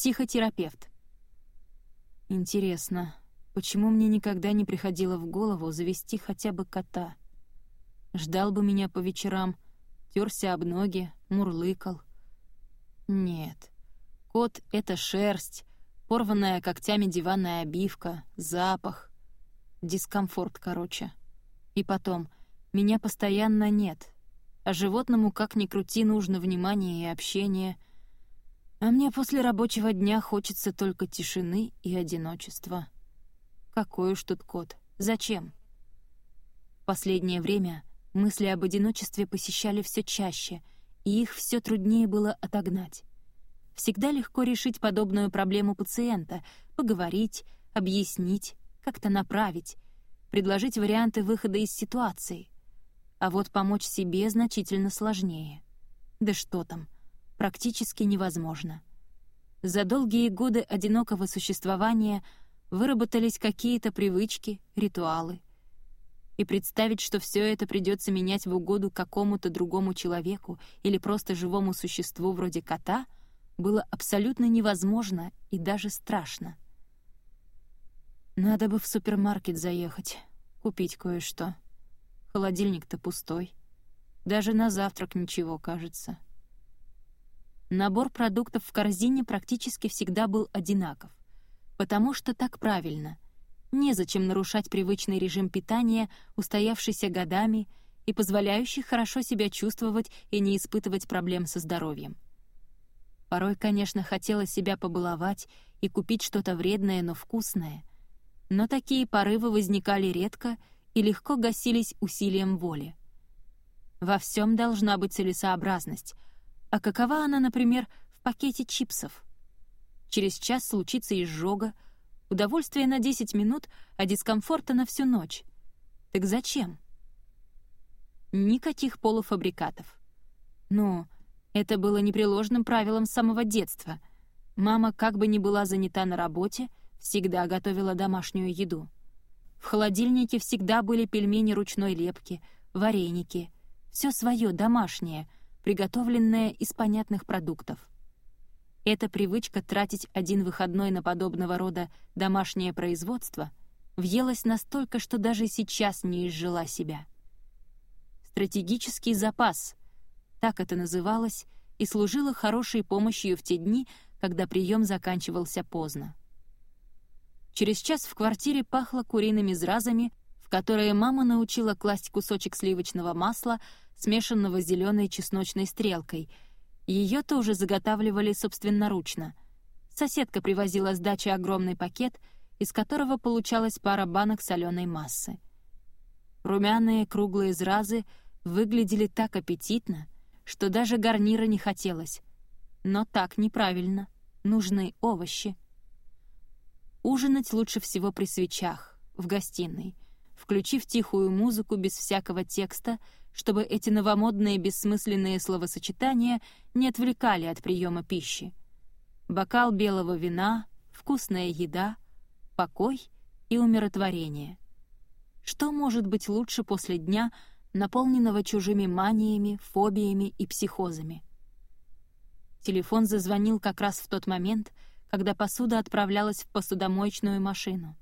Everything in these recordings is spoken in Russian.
Психотерапевт. Интересно, почему мне никогда не приходило в голову завести хотя бы кота? Ждал бы меня по вечерам, терся об ноги, мурлыкал. Нет, кот — это шерсть, порванная когтями диванная обивка, запах. Дискомфорт, короче. И потом, меня постоянно нет, а животному, как ни крути, нужно внимание и общение — а мне после рабочего дня хочется только тишины и одиночества. Какой уж тут кот? Зачем? В последнее время мысли об одиночестве посещали все чаще, и их все труднее было отогнать. Всегда легко решить подобную проблему пациента, поговорить, объяснить, как-то направить, предложить варианты выхода из ситуации. А вот помочь себе значительно сложнее. Да что там — практически невозможно. За долгие годы одинокого существования выработались какие-то привычки, ритуалы. И представить, что все это придется менять в угоду какому-то другому человеку или просто живому существу вроде кота, было абсолютно невозможно и даже страшно. Надо бы в супермаркет заехать, купить кое-что. Холодильник-то пустой. Даже на завтрак ничего, кажется. Набор продуктов в корзине практически всегда был одинаков, потому что так правильно. Незачем нарушать привычный режим питания, устоявшийся годами и позволяющий хорошо себя чувствовать и не испытывать проблем со здоровьем. Порой, конечно, хотелось себя побаловать и купить что-то вредное, но вкусное. Но такие порывы возникали редко и легко гасились усилием воли. Во всем должна быть целесообразность — а какова она, например, в пакете чипсов? Через час случится изжога, удовольствие на 10 минут, а дискомфорта на всю ночь. Так зачем? Никаких полуфабрикатов. Но это было непреложным правилом с самого детства. Мама, как бы ни была занята на работе, всегда готовила домашнюю еду. В холодильнике всегда были пельмени ручной лепки, вареники. Все свое, домашнее — приготовленное из понятных продуктов. Эта привычка тратить один выходной на подобного рода домашнее производство въелась настолько, что даже сейчас не изжила себя. Стратегический запас — так это называлось и служило хорошей помощью в те дни, когда прием заканчивался поздно. Через час в квартире пахло куриными зразами, которые мама научила класть кусочек сливочного масла — смешанного с зеленой чесночной стрелкой. Ее тоже заготавливали собственноручно. Соседка привозила с дачи огромный пакет, из которого получалась пара банок соленой массы. Румяные круглые зразы выглядели так аппетитно, что даже гарнира не хотелось. Но так неправильно. Нужны овощи. Ужинать лучше всего при свечах, в гостиной, включив тихую музыку без всякого текста — чтобы эти новомодные бессмысленные словосочетания не отвлекали от приема пищи. Бокал белого вина, вкусная еда, покой и умиротворение. Что может быть лучше после дня, наполненного чужими маниями, фобиями и психозами? Телефон зазвонил как раз в тот момент, когда посуда отправлялась в посудомоечную машину.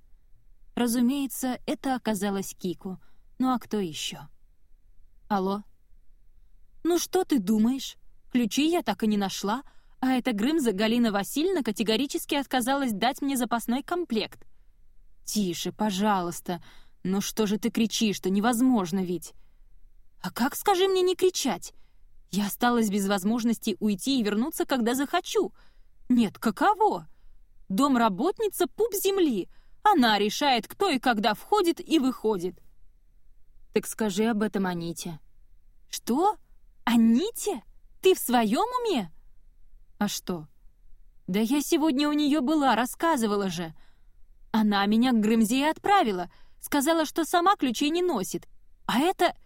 Разумеется, это оказалось Кику, ну а кто еще? «Алло?» «Ну что ты думаешь? Ключи я так и не нашла, а эта Грымза Галина Васильевна категорически отказалась дать мне запасной комплект». «Тише, пожалуйста. Ну что же ты кричишь-то? Невозможно ведь!» «А как, скажи мне, не кричать? Я осталась без возможности уйти и вернуться, когда захочу. Нет, каково? Домработница — пуп земли. Она решает, кто и когда входит и выходит. «Так скажи об этом Аните». «Что? Аните? Ты в своем уме?» «А что?» «Да я сегодня у нее была, рассказывала же. Она меня к Грымзе отправила, сказала, что сама ключей не носит. А это...»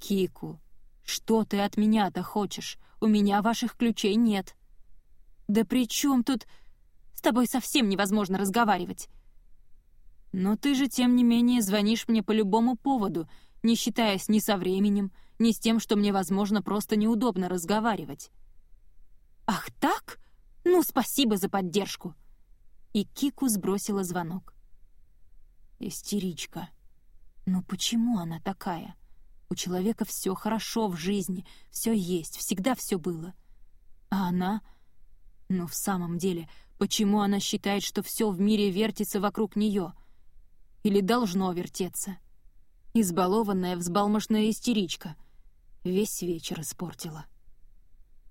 «Кику, что ты от меня-то хочешь? У меня ваших ключей нет». «Да при чем тут...» «С тобой совсем невозможно разговаривать». «Но ты же, тем не менее, звонишь мне по любому поводу, не считаясь ни со временем, ни с тем, что мне, возможно, просто неудобно разговаривать. «Ах так? Ну, спасибо за поддержку!» И Кику сбросила звонок. Истеричка. Но почему она такая? У человека все хорошо в жизни, все есть, всегда все было. А она... Ну, в самом деле, почему она считает, что все в мире вертится вокруг нее? Или должно вертеться? Избалованная, взбалмошная истеричка. Весь вечер испортила.